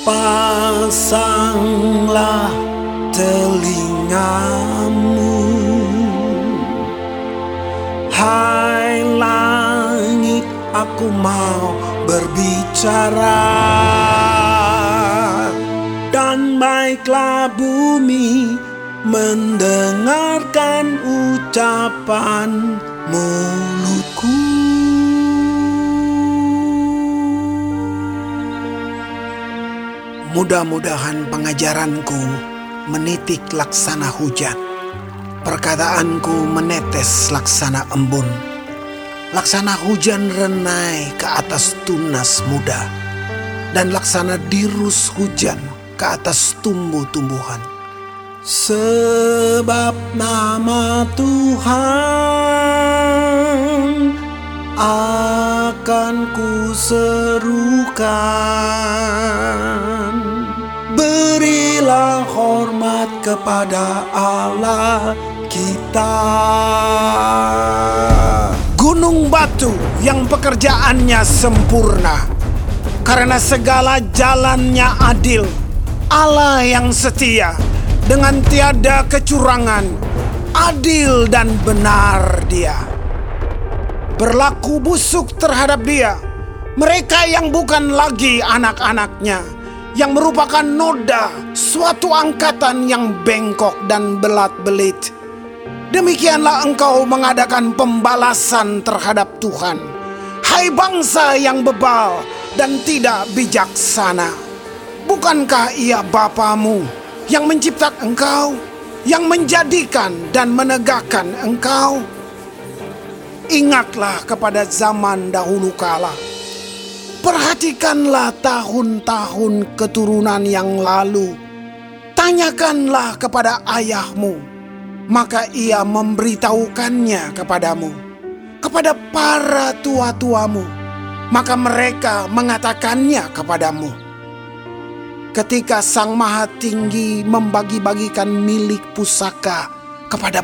Pasanglah telingamu. Hai langit aku mau berbicara. Dan baiklah bumi mendengarkan ucapan mulutku Mudah-mudahan pengajaranku menitik laksana hujan. Perkataanku menetes laksana embun. Laksana hujan renai ke atas tunas muda. Dan laksana dirus hujan ke atas tumbuh-tumbuhan. Sebab nama Tuhan akan ku serukan Berilah hormat kepada Allah kita. Gunung batu yang pekerjaannya sempurna. Karena segala jalannya adil Allah yang setia. Dengan tiada kecurangan Adil dan benar dia. Berlaku busuk terhadap dia. Mereka yang bukan lagi anak-anaknya, yang merupakan noda suatu angkatan yang bengkok dan belat-belit. Demikianlah engkau mengadakan pembalasan terhadap Tuhan. Hai bangsa yang bebal dan tidak bijaksana. Bukankah ia Bapamu yang menciptakan engkau, yang menjadikan dan menegakkan engkau? Ingatlah kepada zaman dahulu kala. Perhatikanlah tahun-tahun keturunan yang lalu. Tanyakanlah kepada ayahmu, maka ia memberitahukannya kepadamu. Kepada para tua-tuamu, maka mereka mengatakannya kepadamu. Ketika Sang Maha Tinggi membagi-bagikan milik pusaka kepada